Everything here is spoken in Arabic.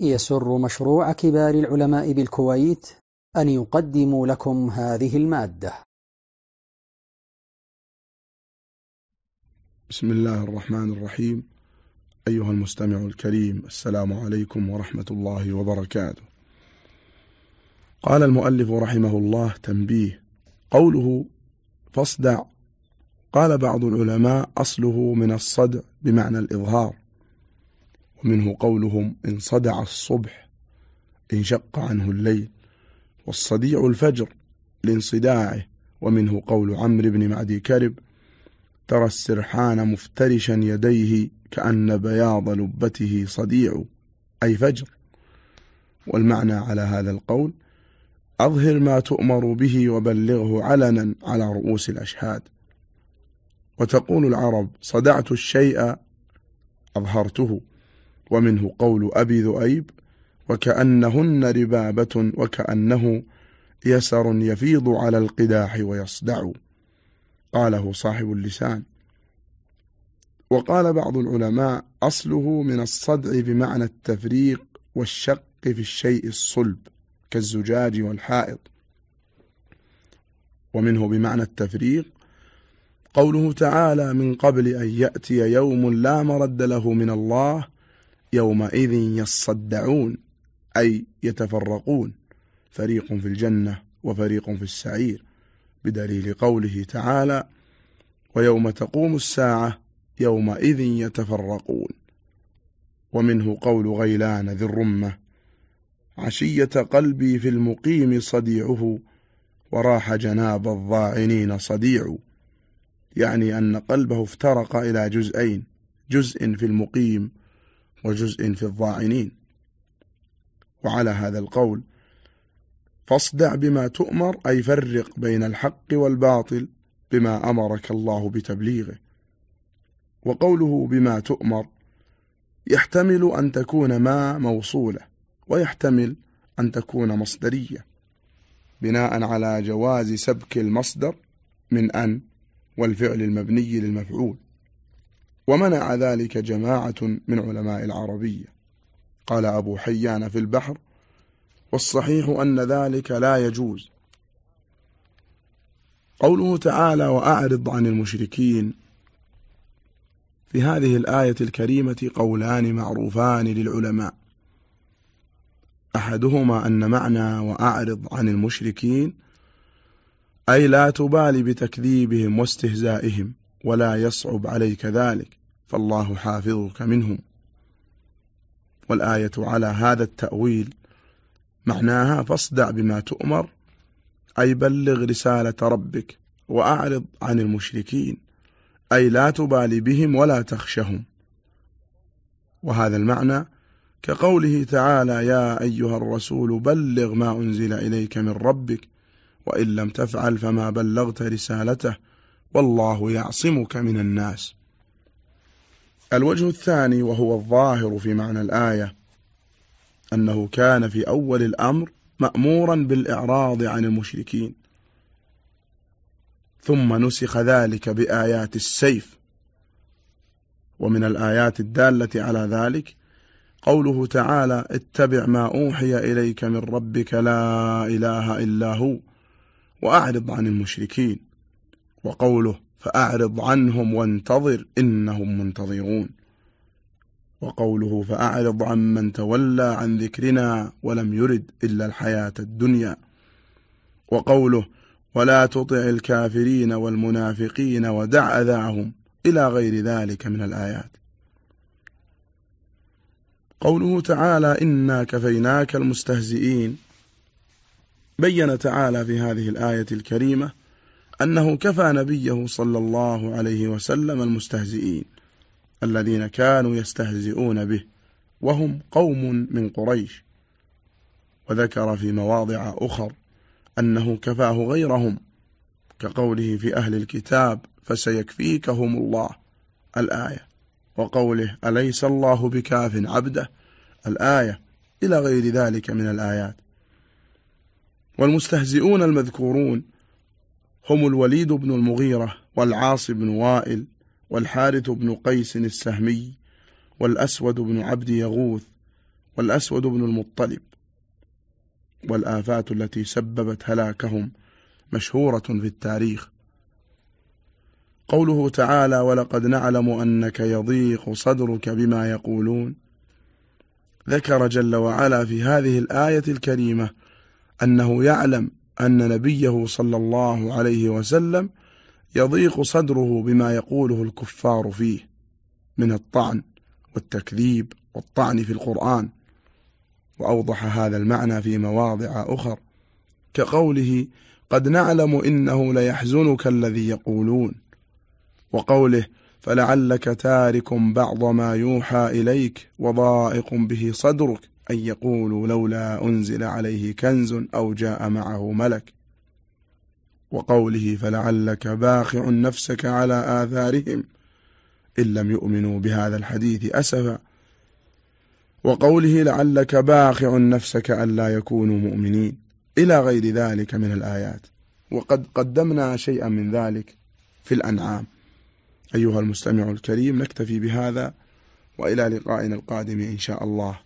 يسر مشروع كبار العلماء بالكويت أن يقدم لكم هذه المادة. بسم الله الرحمن الرحيم. أيها المستمع الكريم السلام عليكم ورحمة الله وبركاته. قال المؤلف رحمه الله تنبيه قوله فاصدع. قال بعض العلماء أصله من الصدع بمعنى الإظهار. ومنه قولهم إن صدع الصبح انشق عنه الليل والصديع الفجر لانصداعه ومنه قول عمرو بن معدي كرب ترى السرحان مفترشا يديه كأن بياض لبته صديع أي فجر. والمعنى على هذا القول أظهر ما تؤمر به وبلغه علنا على رؤوس الأشهاد. وتقول العرب صدعت الشيء أظهرته. ومنه قول أبي ذؤيب وكأنهن ربابة وكأنه يسر يفيض على القداح ويصدع. قاله صاحب اللسان. وقال بعض العلماء أصله من الصدع بمعنى التفريق والشق في الشيء الصلب كالزجاج والحائط. ومنه بمعنى التفريق قوله تعالى من قبل أن يأتي يوم لا مرد له من الله يومئذ يصدعون أي يتفرقون. فريق في الجنة وفريق في السعير بدليل قوله تعالى ويوم تقوم الساعة يومئذ يتفرقون. ومنه قول غيلان ذي الرمة عشية قلبي في المقيم صديعه وراح جناب الضاعنين صديع يعني أن قلبه افترق إلى جزئين جزء في المقيم وجزء في الضاعنين وعلى هذا القول فاصدع بما تؤمر أي فرق بين الحق والباطل بما أمرك الله بتبليغه. وقوله بما تؤمر يحتمل أن تكون ما موصولة ويحتمل أن تكون مصدرية بناء على جواز سبك المصدر من أن والفعل المبني للمفعول. ومنع ذلك جماعة من علماء العربية. قال أبو حيان في البحر والصحيح أن ذلك لا يجوز. قوله تعالى وأعرض عن المشركين. في هذه الآية الكريمة قولان معروفان للعلماء. أحدهما أن معنى وأعرض عن المشركين أي لا تبالي بتكذيبهم واستهزائهم. ولا يصعب عليك ذلك فالله حافظك منهم. والآية على هذا التأويل معناها فاصدع بما تؤمر أي بلغ رسالة ربك وأعرض عن المشركين أي لا تبالي بهم ولا تخشهم. وهذا المعنى كقوله تعالى يا أيها الرسول بلغ ما أنزل إليك من ربك وإن لم تفعل فما بلغت رسالته والله يعصمك من الناس. الوجه الثاني وهو الظاهر في معنى الآية أنه كان في أول الأمر مأمورا بالإعراض عن المشركين. ثم نسخ ذلك بآيات السيف. ومن الآيات الدالة على ذلك قوله تعالى اتبع ما أوحي إليك من ربك لا إله إلا هو وأعرض عن المشركين. وقوله فأعرض عنهم وانتظر إنهم منتظرون. وقوله فأعرض عن من تولى عن ذكرنا ولم يرد إلا الحياة الدنيا. وقوله ولا تطع الكافرين والمنافقين ودع أذاهم إلى غير ذلك من الآيات. قوله تعالى إنا كفيناك المستهزئين. بين تعالى في هذه الآية الكريمة أنه كفى نبيه صلى الله عليه وسلم المستهزئين الذين كانوا يستهزئون به وهم قوم من قريش. وذكر في مواضع أخر أنه كفاه غيرهم كقوله في أهل الكتاب فسيكفيكهم الله الآية وقوله أليس الله بكاف عبده الآية إلى غير ذلك من الآيات. والمستهزئون المذكورون هم الوليد بن المغيرة والعاص بن وائل والحارث بن قيس السهمي والأسود بن عبد يغوث والأسود بن المطلب والآفات التي سببت هلاكهم مشهورة في التاريخ. قوله تعالى ولقد نعلم أنك يضيق صدرك بما يقولون ذكر جل وعلا في هذه الآية الكريمة أنه يعلم أن نبيه صلى الله عليه وسلم يضيق صدره بما يقوله الكفار فيه من الطعن والتكذيب والطعن في القرآن وأوضح هذا المعنى في مواضع أخر كقوله قد نعلم إنه ليحزنك الذي يقولون وقوله فلعلك تارك بعض ما يوحى إليك وضائق به صدرك أن يقولوا لولا أنزل عليه كنز أو جاء معه ملك. وقوله فلعلك باخع نفسك على آثارهم إن لم يؤمنوا بهذا الحديث أسفا. وقوله لعلك باخع نفسك ألا يكونوا مؤمنين إلى غير ذلك من الآيات. وقد قدمنا شيئا من ذلك في الأنعام. أيها المستمع الكريم نكتفي بهذا وإلى لقائنا القادم إن شاء الله.